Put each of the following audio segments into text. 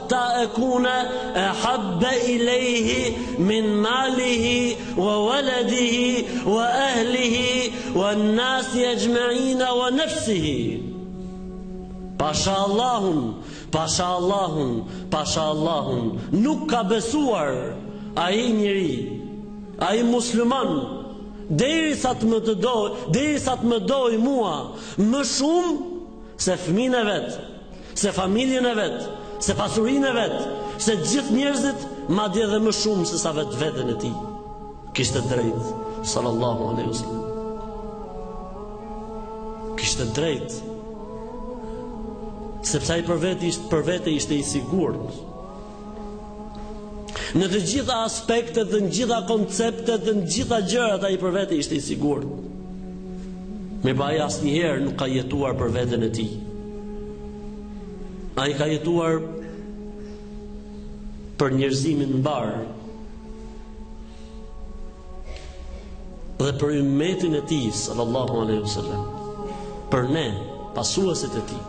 hatta ekune ehabbe ilejhi min malihi wa waladihi wa ehlihi wa nasi exhmeine wa nefsihi. Pasha Allahun, pasha Allahun, pasha Allahun, nuk ka besuar ai njeri, ai musliman, derisa të më të dojë, derisa të më dojë mua, më shumë se fëmijën e vet. se familjen e vet, se pasurinë e vet, se gjithë njerëzit, madje edhe më shumë se sa vetveten e tij. Kishte të drejtë sallallahu alaihi wasallam. Kishte të drejtë sepse ai për vete ishte për vete ishte i sigurt. Në të gjitha aspektet dhe në të gjitha konceptet dhe në të gjitha gjërat ai për vete ishte i sigurt. Mirëpo ai asnjëherë nuk ka jetuar për veten e tij. Ai ka jetuar për njerëzimin mbarë. dhe për ymmetin e tij sallallahu alaihi wasallam për ne pasuesit e tij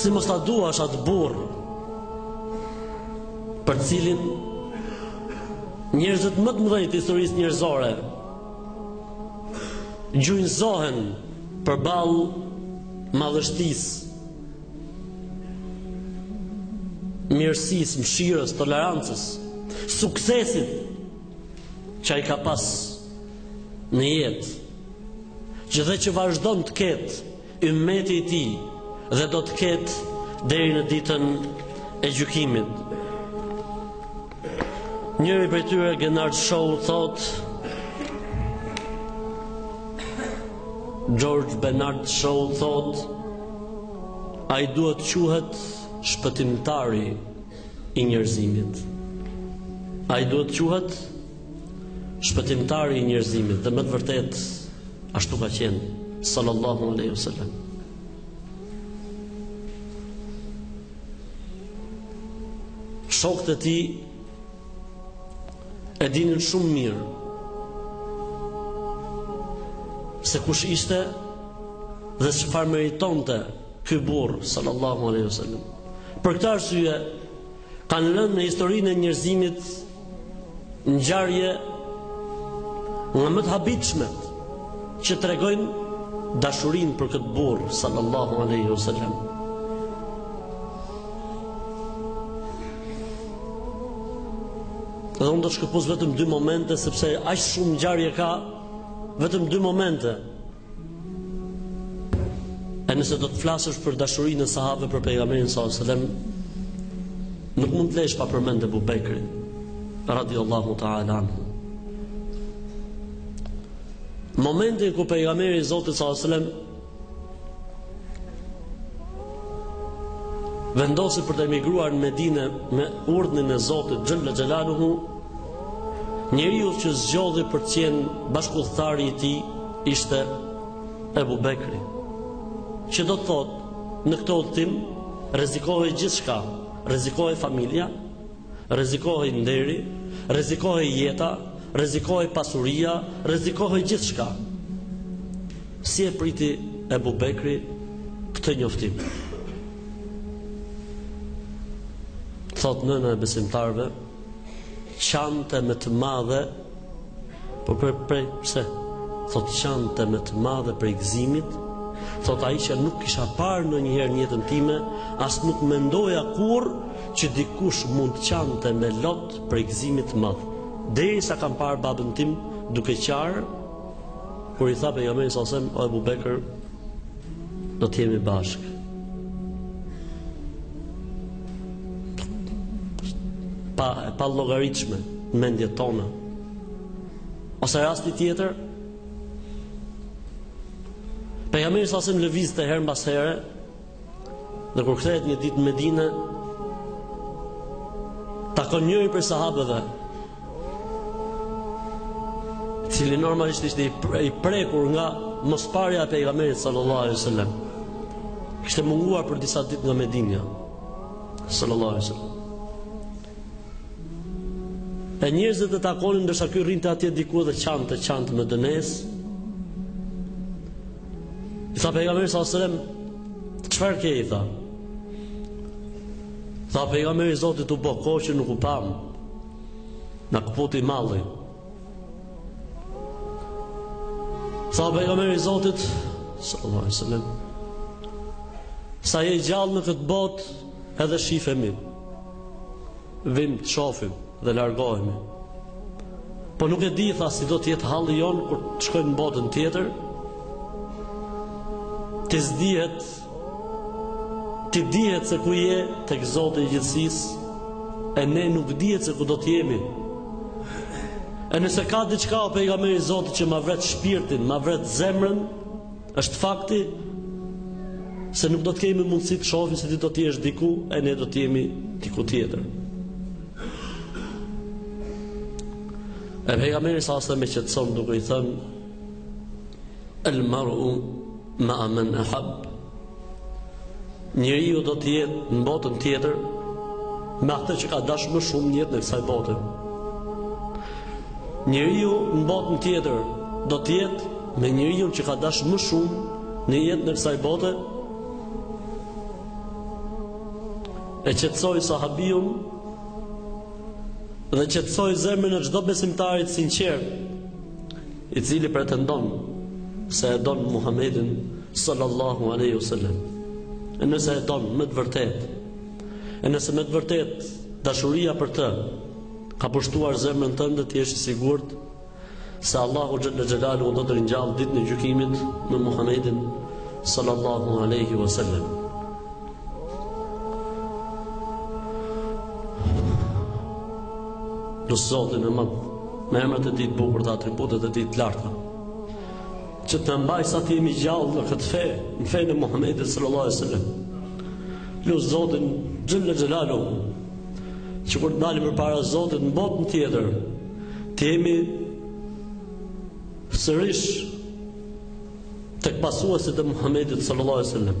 si mos ta duash atë burrë për të cilin njerëzit më të mëdhenj të historisë njerëzore gjunjëzohen përballë madhështisë mirësisë, mëshirës, tolerancës, suksesit që ai ka pas në jetë, që dhe që vazhdon të ketë ymmeti i tij dhe do të ketë deri në ditën e gjykimit. Njëri prej tyre Genard Shaw thotë George Bernard Shaw thotë ai duhet të quhet shpëtimtari i njerëzimit. Ai duhet të quhet shpëtimtari i njerëzimit dhe me të vërtetë ashtu ka qenë sallallahu alaihi wasallam. Shokët e tij e dinin shumë mirë se kush ishte dhe çfarë meritonte ky burrë sallallahu alaihi wasallam. Për këtë arsye Kanë lënë në historinë e njerëzimit ngjarje nga më të habitshmet që tregojnë dashurinë për këtë burrë sallallahu alaihi wasallam. Dhe unë do të shkëpus vetëm dy momente sepse aq shumë ngjarje ka vetëm dy momente E nëse do të flasësh për dashurinë e sahabëve për pejgamberin sallallahu alajhi wasallam, nuk mund të lësh pa përmendur Ebu Bekrin radhiyallahu ta'ala anhu. Momenti ku pejgamberi i Zotit sallallahu alajhi wasallam vendosi për të emigruar në Medinë me urdhnin e Zotit xhalla xhalaluhu, njeriu që zgjodhi për të qenë bashkëudhëtari i tij Ishte Ebu Bekri. Që do të thotë, në këtë udhëtim rrezikohej gjithçka, rrezikohej familja, rrezikohej nderi, rrezikohej jeta, rrezikohej pasuria, rrezikohej gjithçka. Si e priti Ebu Bekri këtë njoftim? Thotë nëna e besimtarëve, qante me të madhe Po prej pse? Thotë qante me të madhe prej gëzimit, thotë ai që nuk kisha parë ndonjëherë në jetën time, as nuk mendoja kurrë që dikush mund të qante me lot prej gëzimit të madh. Derisa kam parë babën tim duke qarë kur i tha pejgamberi salsem o Ebu Bekr do të jemi bashkë. e pallogaritshme në mendjet tona. Ose rasti tjetër, pejgamberi salsem lëvizte herë mbas here, dhe kur kthehet një ditë në Medinë, takon njërin prej sahabëve, cili normalisht ishte i prekur nga mosparja e pejgamberit sallallahu alaihi wasallam. Kishte munguar për disa ditë nga Medina. Sallallahu alaihi wasallam. E njerëzit e takonin ndërsa ky rrinte atje diku dhe qante qante me dënesë. I tha pejgamberi sallallahu alaihi wasallam, "Çfarë ke i tha?" Tha pejgamber i Zotit u bë kohë që nuk u pamë Na këputi malli Tha pejgamber i Zotit Sallallahu alaihi wasallam. Sa je gjallë në këtë botë, edhe shifemi. Vijmë të shofim dhe largohemi. Po nuk e di tha si do të jetë halli jonë kur të shkojmë në botën tjetër. Ti, s'dihet Ty dihet se ku je tek Zoti i gjithësisë, e ne nuk dihet se ku do të jemi. E nëse ka diçka o pejgamberi i Zotit që ma vret shpirtin, ma vret zemrën, është fakti se nuk do të kemi mundësi të të shohim se ti do të jesh diku e ne do të jemi diku tjetër. E pejgamberi a.s. e qetëson duke i thënë El mar'u Ma'a men ahab Njeriu do të jetë në botën tjetër me atë që ka dash më shumë në jetën e kësaj bote. Njeriu në botën tjetër do të jetë me njeriun që ka dash më shumë në jetën e kësaj bote. E qetësoi sahabiun dhe qetësoi zemrën e çdo besimtari të sinqert i cili pretendon se e don Muhammedin sallallahu alaihi wasallam. E nëse e don me të vërtetë, e nëse me të vërtetë dashuria për të ka pushtuar zemrën tënde, të jesh i sigurt se Allahu xhalla xhelalu do të të ringjall ditën e gjykimit me Muhammedin sallallahu alaihi wasallam. Lus Zotin e Madh, me emrat e Tij të bukur dhe atributet e Tij të larta, që të na mbaj sa të jemi gjallë në këtë fe, në fenë e Muhammedit sallallahu alaihi wasallam. Lus Zotin xhel xhelalu që kur të dalim përpara Zotit në botën tjetër, të jemi sërish tek pasuesit e Muhammedit sallallahu alaihi wasallam.